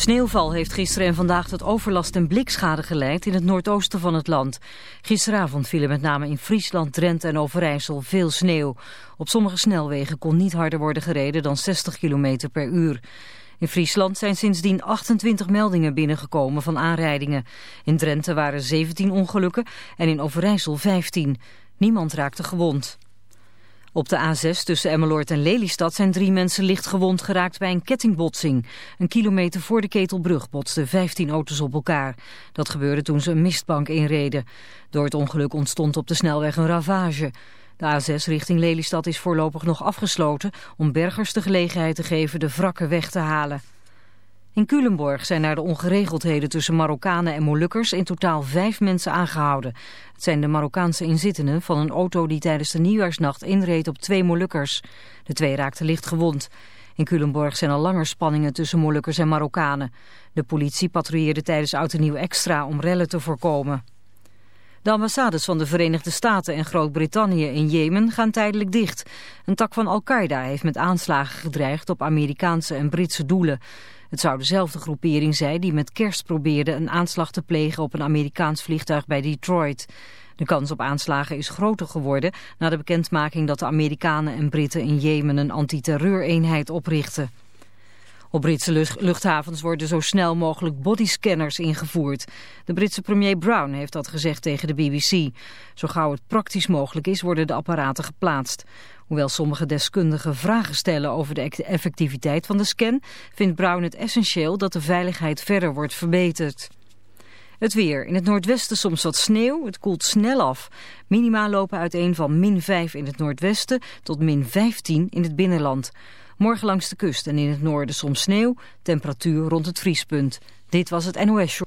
Sneeuwval heeft gisteren en vandaag tot overlast en blikschade geleid in het noordoosten van het land. Gisteravond vielen met name in Friesland, Drenthe en Overijssel veel sneeuw. Op sommige snelwegen kon niet harder worden gereden dan 60 km per uur. In Friesland zijn sindsdien 28 meldingen binnengekomen van aanrijdingen. In Drenthe waren 17 ongelukken en in Overijssel 15. Niemand raakte gewond. Op de A6 tussen Emmeloord en Lelystad zijn drie mensen licht gewond geraakt bij een kettingbotsing. Een kilometer voor de Ketelbrug botsten 15 auto's op elkaar. Dat gebeurde toen ze een mistbank inreden. Door het ongeluk ontstond op de snelweg een ravage. De A6 richting Lelystad is voorlopig nog afgesloten om bergers de gelegenheid te geven de wrakken weg te halen. In Culemborg zijn naar de ongeregeldheden tussen Marokkanen en Molukkers in totaal vijf mensen aangehouden. Het zijn de Marokkaanse inzittenden van een auto die tijdens de nieuwjaarsnacht inreed op twee Molukkers. De twee raakten licht gewond. In Culemborg zijn al langer spanningen tussen Molukkers en Marokkanen. De politie patrouilleerde tijdens Oud en Nieuw extra om rellen te voorkomen. De ambassades van de Verenigde Staten en Groot-Brittannië in Jemen gaan tijdelijk dicht. Een tak van Al-Qaeda heeft met aanslagen gedreigd op Amerikaanse en Britse doelen. Het zou dezelfde groepering zijn die met kerst probeerde een aanslag te plegen op een Amerikaans vliegtuig bij Detroit. De kans op aanslagen is groter geworden na de bekendmaking dat de Amerikanen en Britten in Jemen een antiterreureenheid oprichten. Op Britse luchthavens worden zo snel mogelijk bodyscanners ingevoerd. De Britse premier Brown heeft dat gezegd tegen de BBC. Zo gauw het praktisch mogelijk is worden de apparaten geplaatst. Hoewel sommige deskundigen vragen stellen over de effectiviteit van de scan... vindt Brown het essentieel dat de veiligheid verder wordt verbeterd. Het weer. In het noordwesten soms wat sneeuw. Het koelt snel af. Minima lopen uiteen van min 5 in het noordwesten tot min 15 in het binnenland. Morgen langs de kust en in het noorden soms sneeuw. Temperatuur rond het vriespunt. Dit was het NOS Show.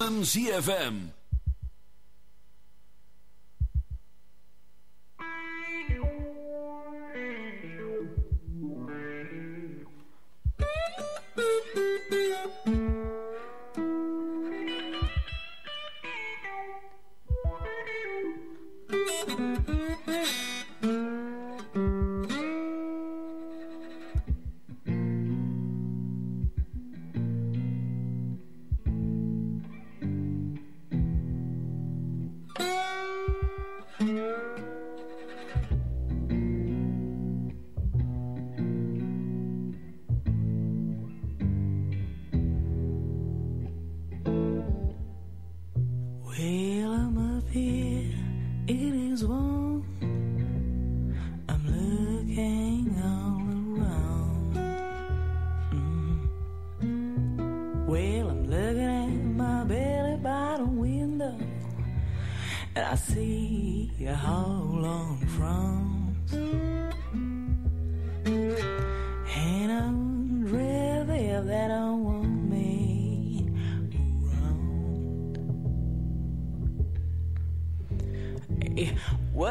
ZFM.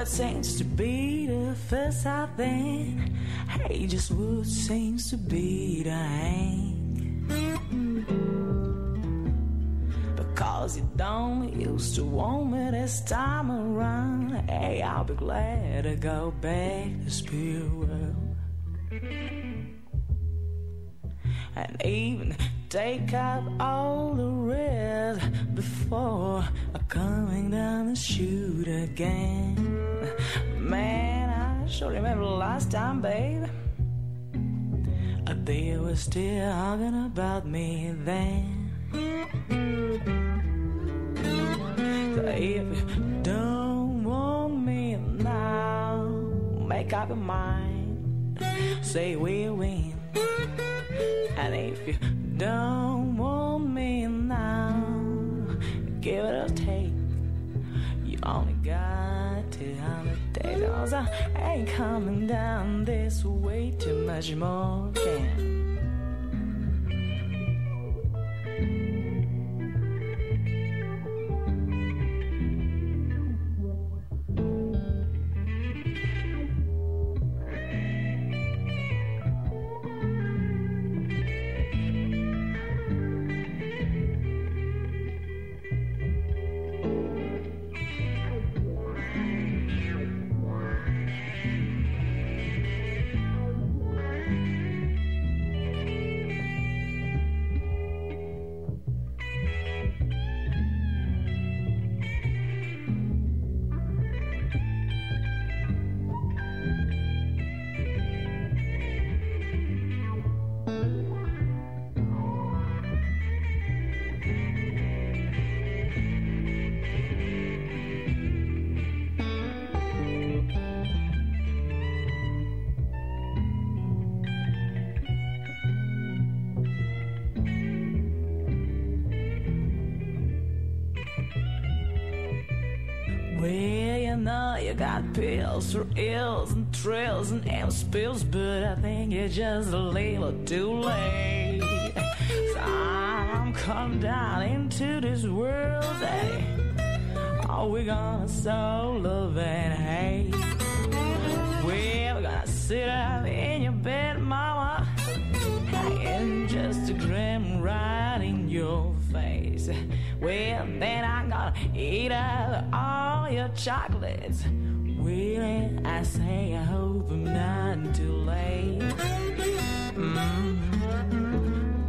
Seems to be the first I think? Hey, just what seems to be the hang? Because you don't used to want me this time around. Hey, I'll be glad to go back to spirit world. And even take up all the rest before coming down the chute again. Sure remember the last time, babe. They were still talking about me then. So if you don't want me now, make up your mind. Say we'll win. And if you don't want me now, give it a Cause I ain't coming down this way too much more. Can. Amp spills, but I think it's just a little too late. So I'm come down into this world, eh? Are we gonna sow love and hate? We're gonna sit up in your bed, mama, and just a grim right in your face. Well, then I'm gonna eat up all your chocolates. Really, I say I hope I'm not too late. Mm-hmm.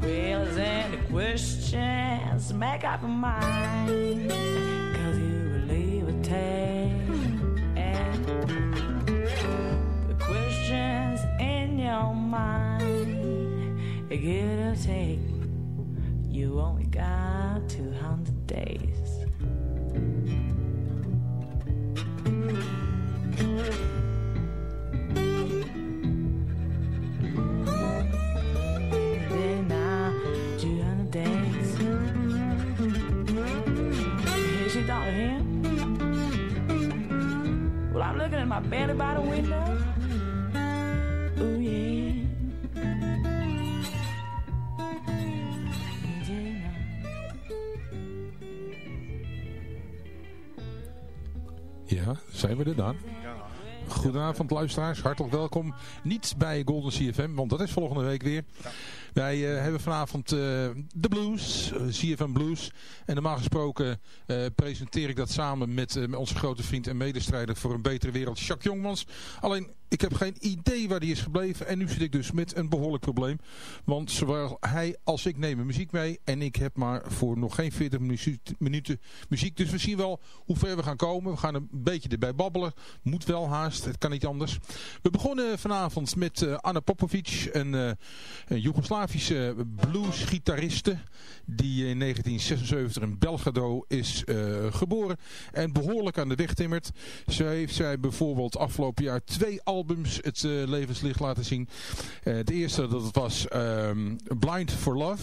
Well, is any questions? Make up your mind. Cause you will leave a the questions in your mind, get a take. You only got 200 days. Belly by the window. Oh, yeah. Ja, zijn we er dan? Goedenavond luisteraars, hartelijk welkom. Niet bij Golden CFM, want dat is volgende week weer. Wij uh, hebben vanavond uh, de blues, uh, CFM Blues. En normaal gesproken presenteer ik dat samen met, met onze grote vriend en medestrijder voor een betere wereld, Jacques Jongmans. Alleen ik heb geen idee waar die is gebleven. En nu zit ik dus met een behoorlijk probleem. Want zowel hij als ik nemen muziek mee. En ik heb maar voor nog geen 40 minuten muziek. Dus we zien wel hoe ver we gaan komen. We gaan een beetje erbij babbelen. Moet wel haast. Het kan niet anders. We begonnen vanavond met uh, Anna Popovic. Een, uh, een Joegoslavische bluesgitariste. Die in 1976 in Belgrado is uh, geboren. En behoorlijk aan de weg timmert. Zo heeft zij bijvoorbeeld afgelopen jaar twee albums albums het uh, levenslicht laten zien. Uh, de eerste dat was um, Blind for Love.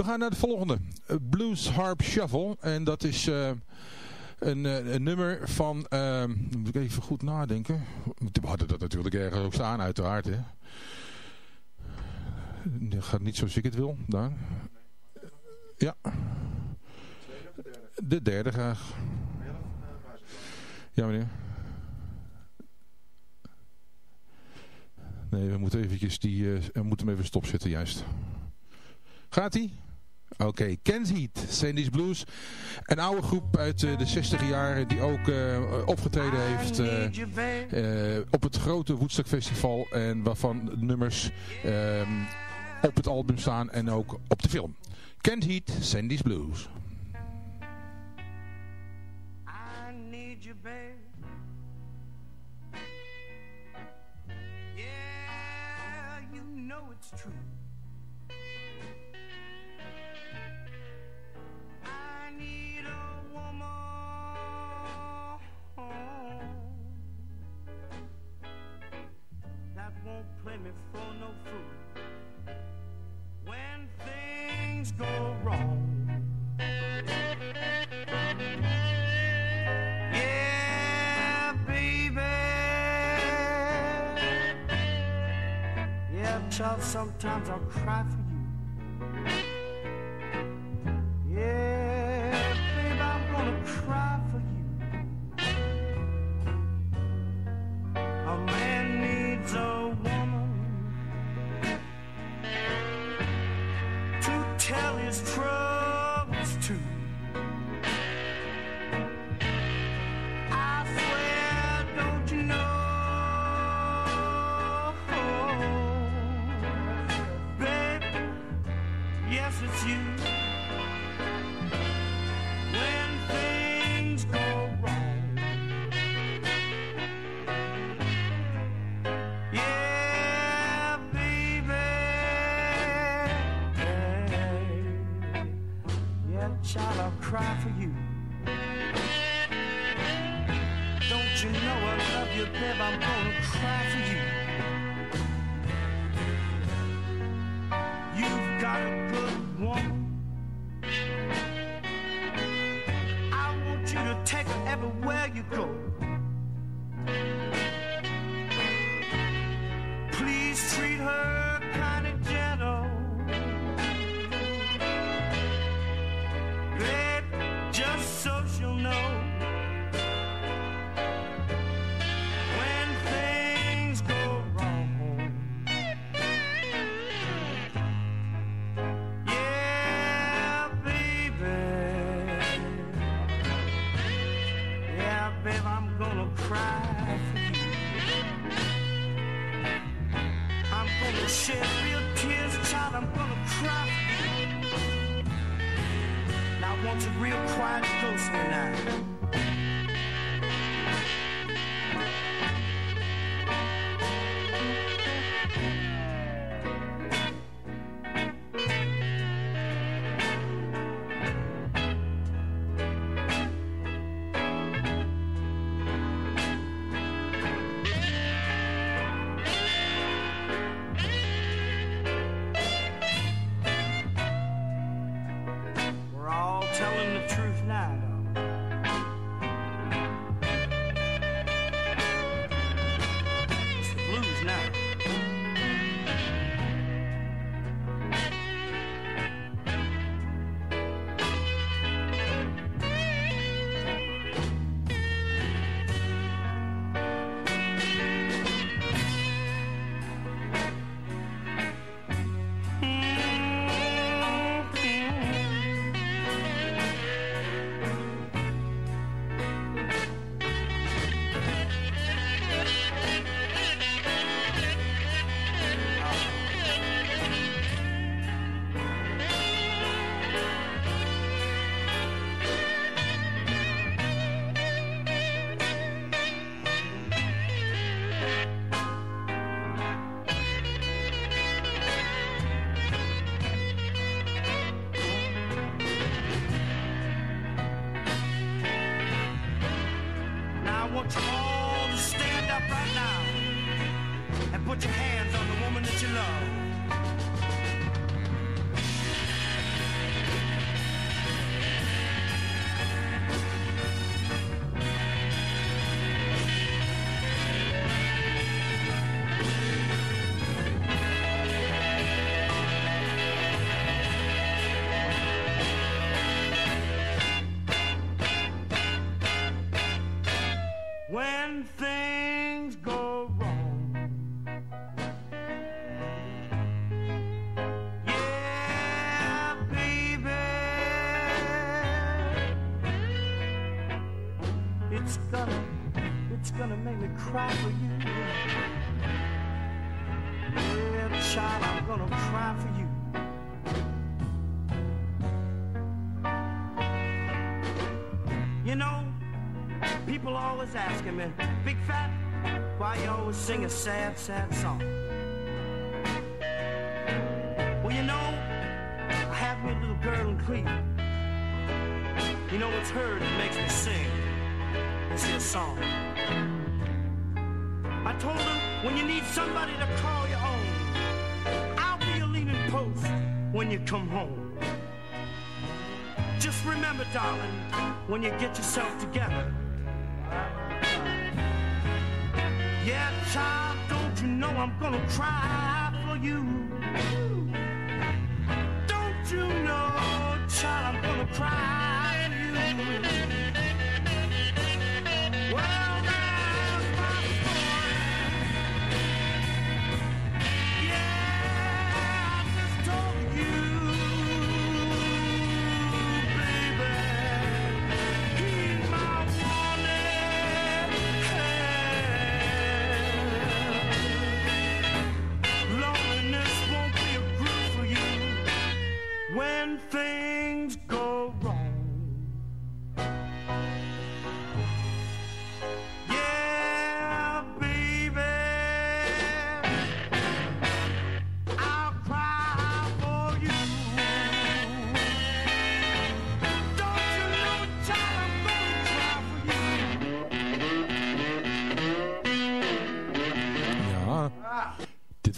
We gaan naar het volgende. Eh, Blues Harp Shuffle. En dat is eh, een, eh, een, nummer van... Moet ik even goed nadenken. We hadden dat natuurlijk ergens ook staan uiteraard. Hè. Dat gaat niet zoals ik het wil. Daar. Ja. De derde graag. Ja meneer. Nee, we moeten eventjes die... Uh, moeten hem even stopzetten juist. Gaat hij? Oké, okay. Kent Heat, Sandy's Blues. Een oude groep uit eh, de 60 jaren die ook eh, opgetreden heeft eh, op het grote Woedstockfestival En waarvan nummers ehm, op het album staan en ook op de film. Kent Heat, Sandy's Blues. myself, sometimes I'll cry for cry for cry for you. Yeah, child, I'm gonna cry for you. You know, people always asking me, Big Fat, why you always sing a sad, sad song? Well, you know, I have me a little girl in Cleveland. You know, it's her that makes me sing It's here song. When you need somebody to call your own, I'll be your leaning post when you come home. Just remember, darling, when you get yourself together. Yeah, child, don't you know I'm gonna cry for you?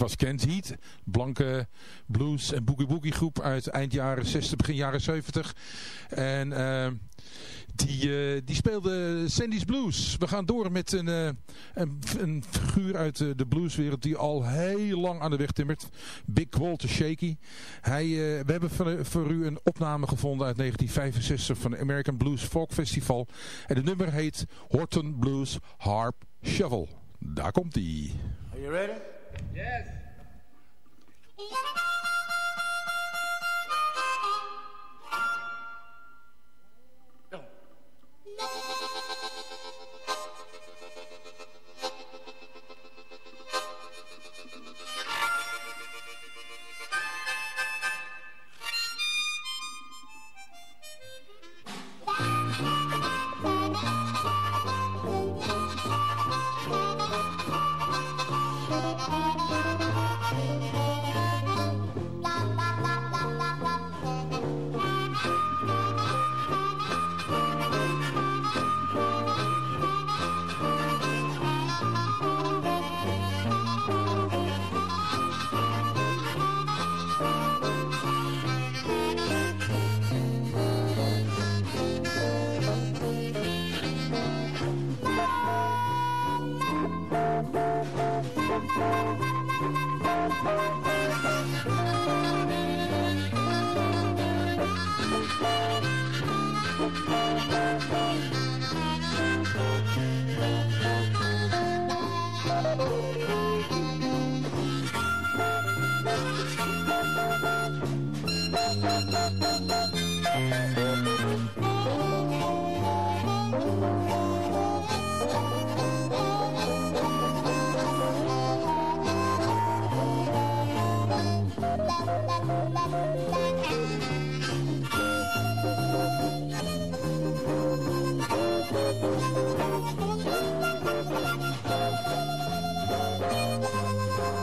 Was Kent Heat. Blanke blues en boogie boogie groep uit eind jaren 60, begin jaren 70. En uh, die, uh, die speelde Sandy's Blues. We gaan door met een, uh, een, een, figuur uit de blueswereld die al heel lang aan de weg timmert. Big Walter Shaky. Hij, we hebben voor, voor, u een opname gevonden uit 1965 van het American Blues Folk Festival. En het nummer heet Horton Blues Harp Shovel. Daar komt hij. Are you ready? Yes. Thank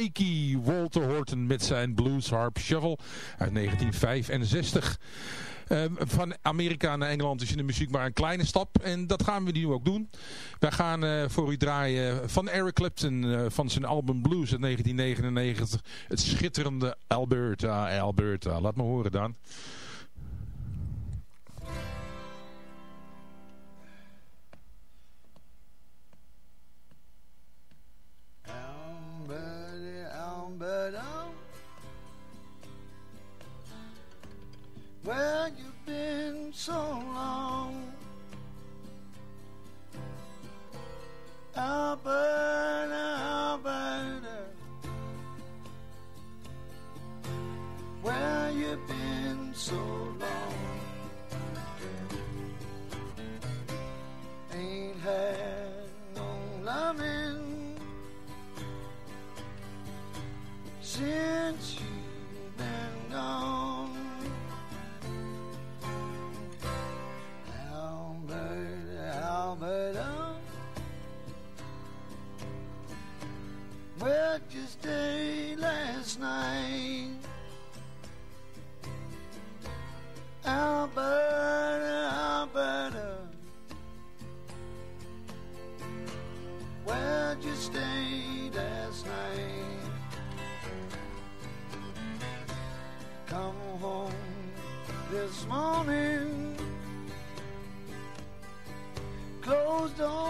Shaky, Walter Horton met zijn Blues Harp Shuffle uit 1965. Ehm, van Amerika naar Engeland is in de muziek maar een kleine stap. En dat gaan we nu ook doen. Wij gaan uh, voor u draaien van Eric Clapton uh, van zijn album Blues uit 1999. Het schitterende Alberta, Alberta. Laat me horen dan. Where you've been so long? Alberta, Alberta. Where you been so long? Ain't had no loving since you've been gone. Alberta. Oh. Where'd you stay last night? Alberta, Alberta. Oh. Where'd you stay morning. Closed on.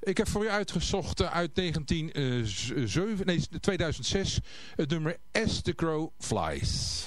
Ik heb voor u uitgezocht uit 1907, nee, 2006 het nummer As the Crow Flies.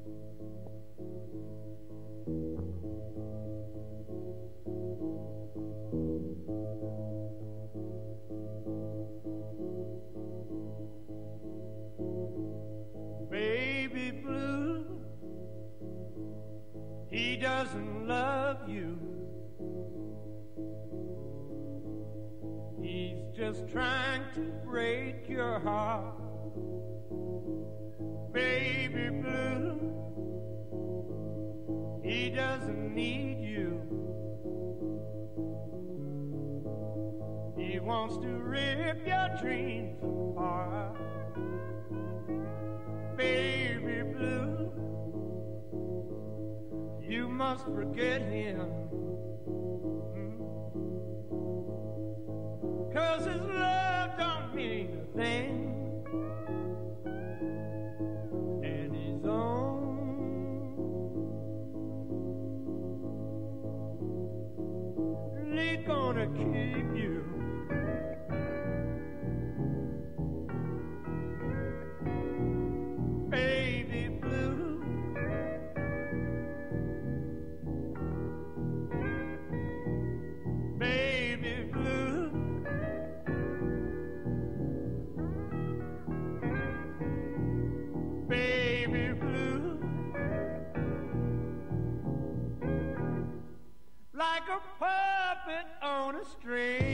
Love you. He's just trying to break your heart. Baby blue. He doesn't need you. He wants to rip your dreams apart baby must forget him. Mm-hmm. Cause his love don't mean a thing. And his own. Gonna keep you. On a string.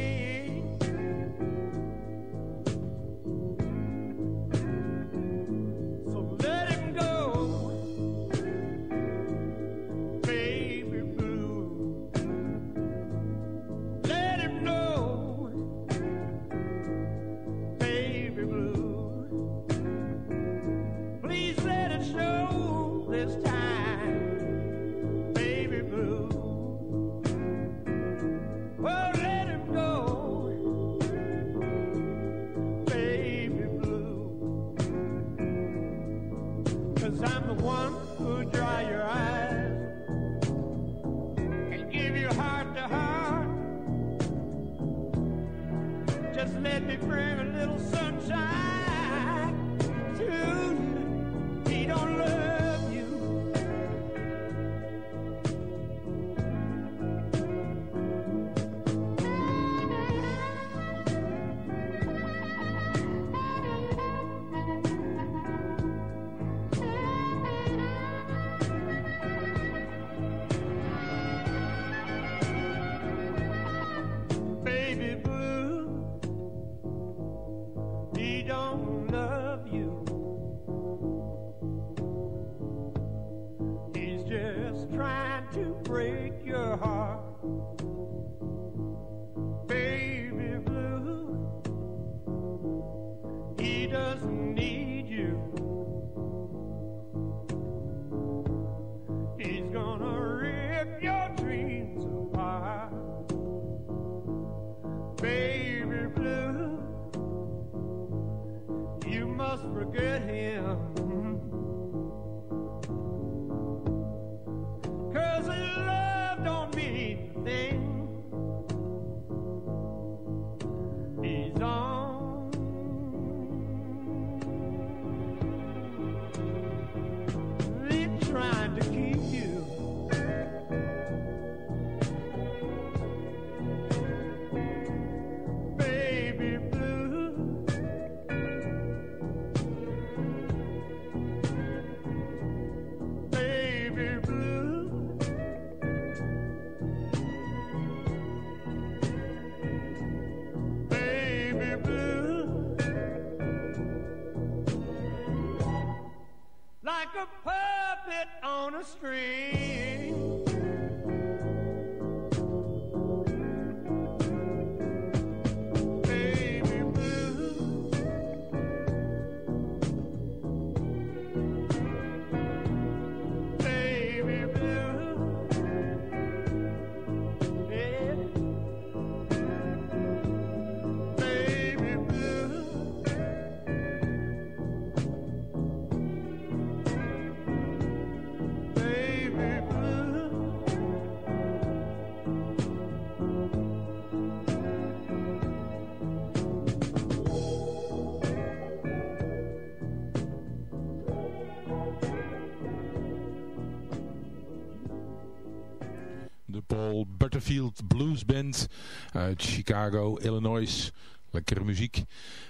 Band uit Chicago, Illinois. Lekkere muziek.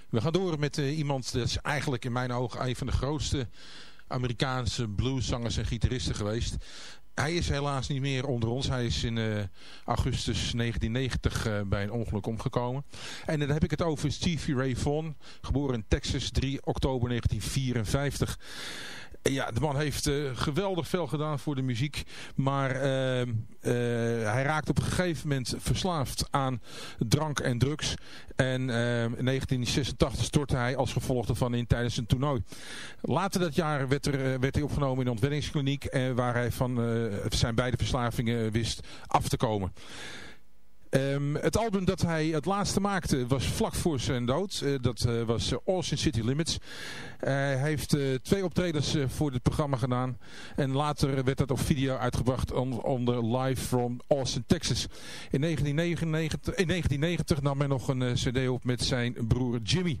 We gaan door met uh, iemand, dat is eigenlijk in mijn ogen een van de grootste Amerikaanse blueszangers en gitaristen geweest. Hij is helaas niet meer onder ons. Hij is in uh, augustus 1990 uh, bij een ongeluk omgekomen. En dan heb ik het over Stevie Ray Vaughan. Geboren in Texas 3 oktober 1954. Ja, de man heeft uh, geweldig veel gedaan voor de muziek. Maar uh, uh, hij raakt op een gegeven moment verslaafd aan drank en drugs. En in 1986 stortte hij als gevolg daarvan in tijdens een toernooi. Later dat jaar werd, er, werd hij opgenomen in een ontwenningskliniek. waar hij van zijn beide verslavingen wist af te komen. Um, het album dat hij het laatste maakte was vlak voor zijn dood. Uh, dat uh, was uh, Austin City Limits. hij heeft twee optredens voor dit programma gedaan. En later werd dat op video uitgebracht on, onder Live from Austin, Texas. In 1999, in 1990 nam hij nog een cd op met zijn broer Jimmy.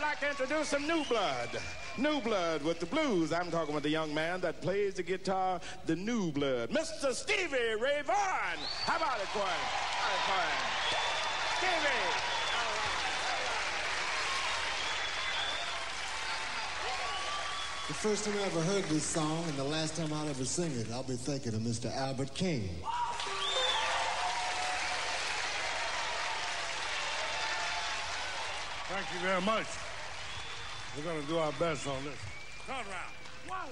Like to introduce some new blood. New blood with the blues. I'm talking with the young man that plays the guitar, the new blood. Mr. Stevie Ray Vaughan. How about it, Coy? How about it, Stevie. The first time I ever heard this song and the last time I'll ever sing it, I'll be thinking of Mr. Albert King. Thank you very much. We're going to do our best on this. Around. One,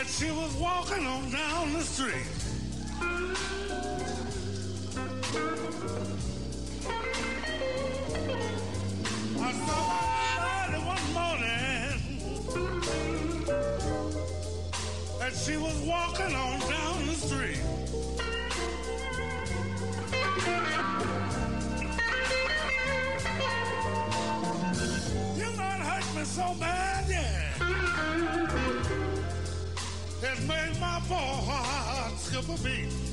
that she was walking on down the street. I saw her early one morning that she was walking on down the street. You know it hurt me so bad, yeah that made my heart skip a beat.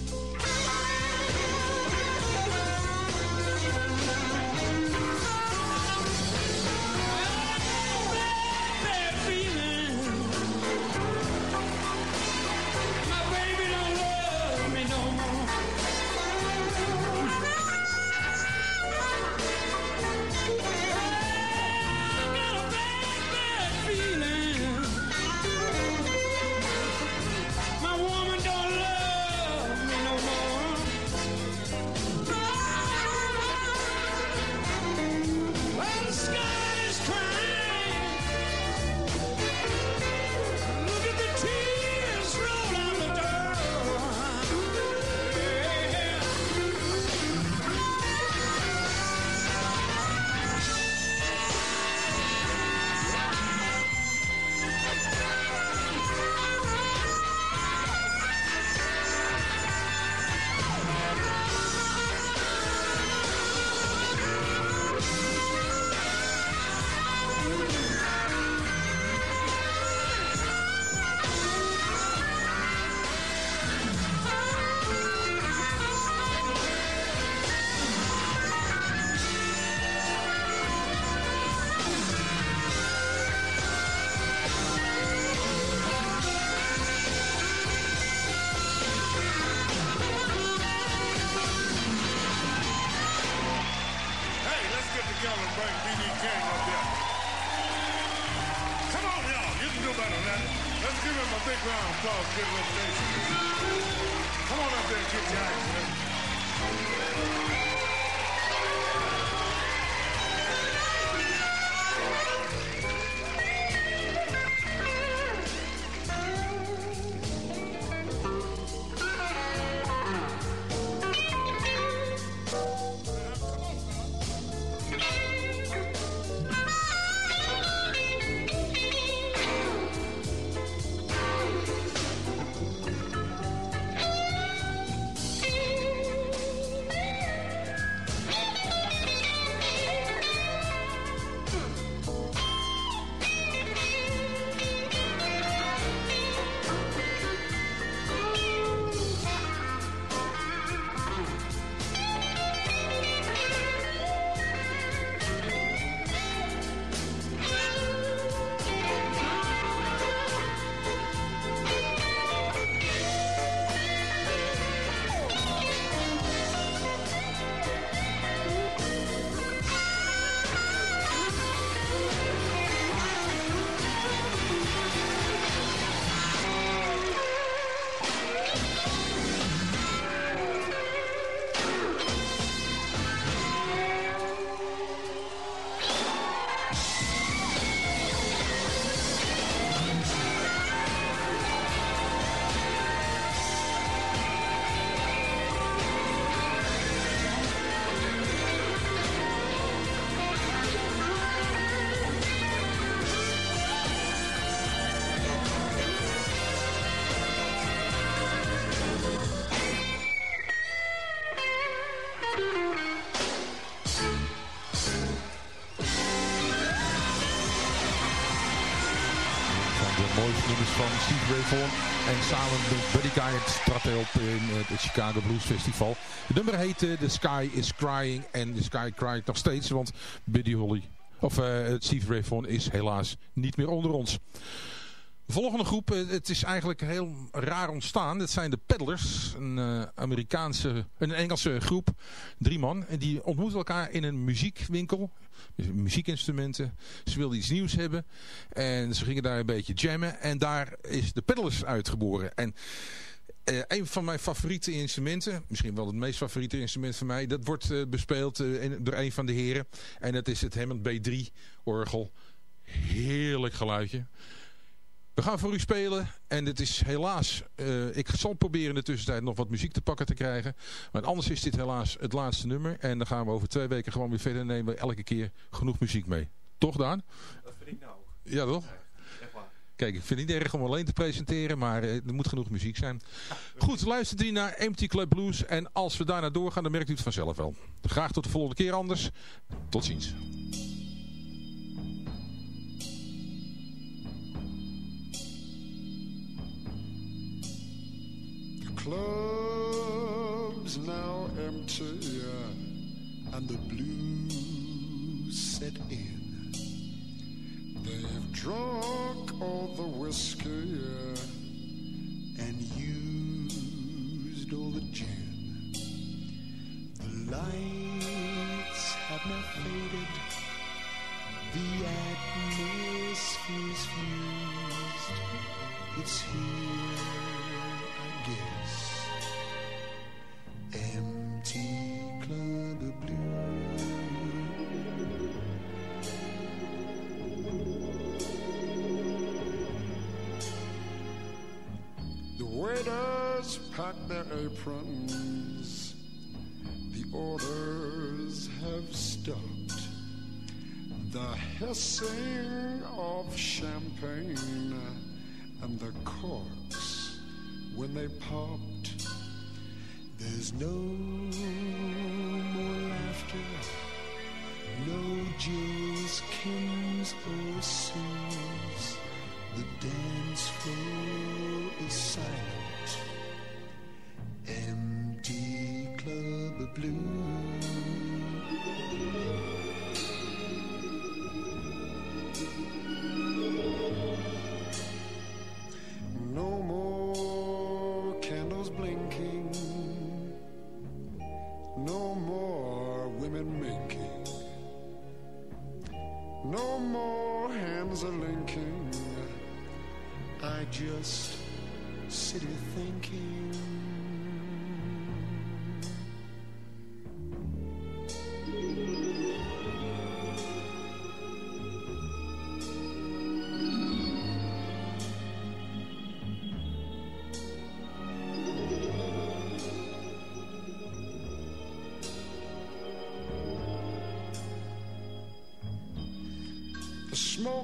Steve Ray Vaughan. En samen met Buddy Guy trad hij op in het Chicago Blues Festival. Het nummer heette The Sky is Crying. En The Sky crying nog steeds, want Buddy Holly, of uh, Steve Ray Vaughan is helaas niet meer onder ons. De volgende groep, het is eigenlijk heel raar ontstaan. Dat zijn de Peddlers, een Amerikaanse, een Engelse groep, drie man. En die ontmoeten elkaar in een muziekwinkel, muziekinstrumenten. Ze wilden iets nieuws hebben en ze gingen daar een beetje jammen. En daar is de Peddlers uitgeboren. En uh, een van mijn favoriete instrumenten, misschien wel het meest favoriete instrument van mij, dat wordt uh, bespeeld in, door een van de heren. En dat is het Hammond B3 orgel. Heerlijk geluidje. We gaan voor u spelen en het is helaas, uh, ik zal proberen in de tussentijd nog wat muziek te pakken te krijgen. Maar anders is dit helaas het laatste nummer en dan gaan we over twee weken gewoon weer verder en nemen we elke keer genoeg muziek mee. Toch Daan? Dat vind ik nou ook. Ja toch? Kijk, ik vind het niet erg om alleen te presenteren, maar uh, er moet genoeg muziek zijn. Goed, luistert u naar Empty Club Blues en als we daarna doorgaan dan merkt u het vanzelf wel. Graag tot de volgende keer anders. Tot ziens. Club's now empty and the blues set in. They've drunk all the whiskey and used all the gin. The lights have now faded, the atmosphere's fused. It's here, aprons. The orders have stopped. The hissing of champagne and the corks when they popped. There's no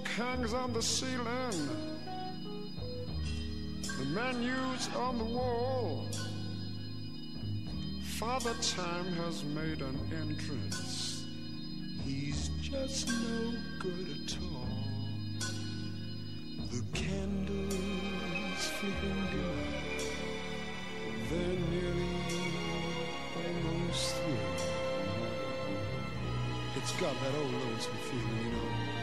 smoke hangs on the ceiling. The menus on the wall. Father Time has made an entrance. He's just no good at all. The candles flickering dim. They're nearly almost through. It's got that old lonesome feeling, you know.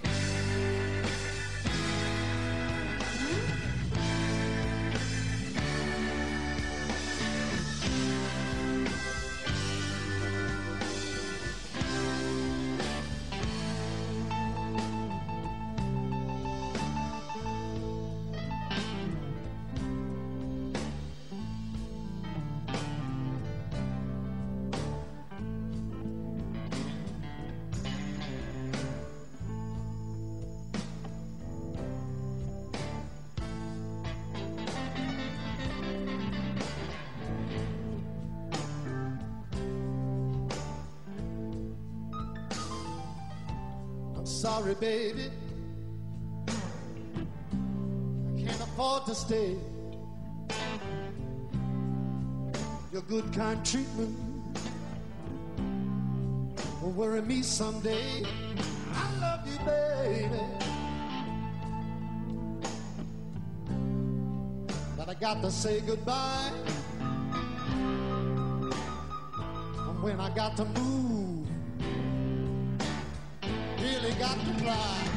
Someday. I love you, baby. But I got to say goodbye. And when I got to move, really got to fly.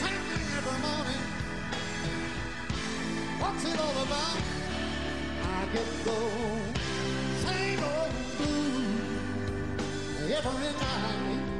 Taking every morning. What's it all about? I get those every night,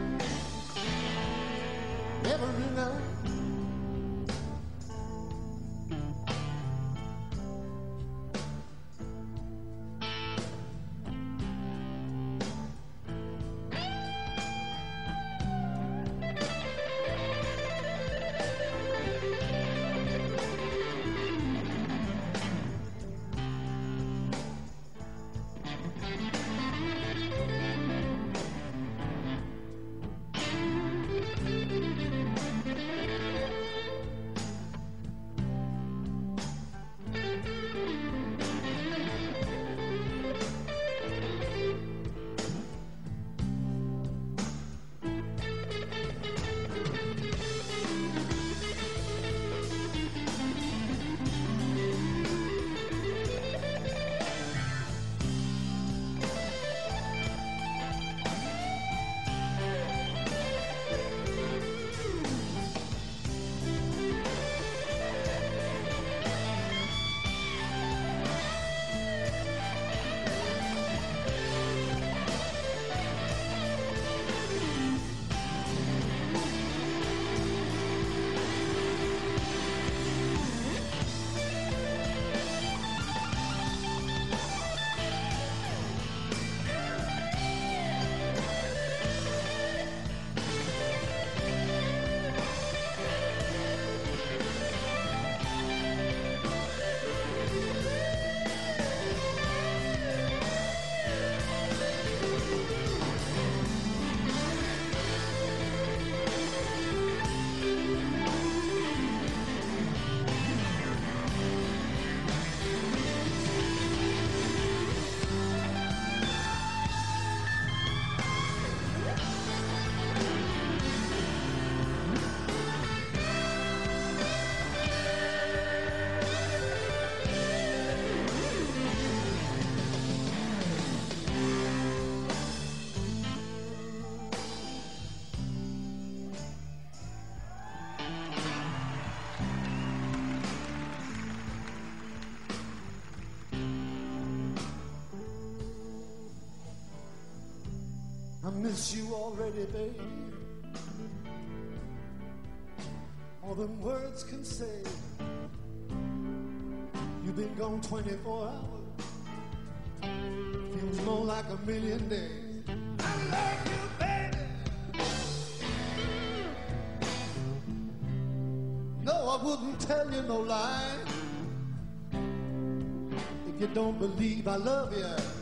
miss you already, babe. More than words can say. You've been gone 24 hours. Feels more like a million days. I love you, baby. No, I wouldn't tell you no lie. If you don't believe I love you.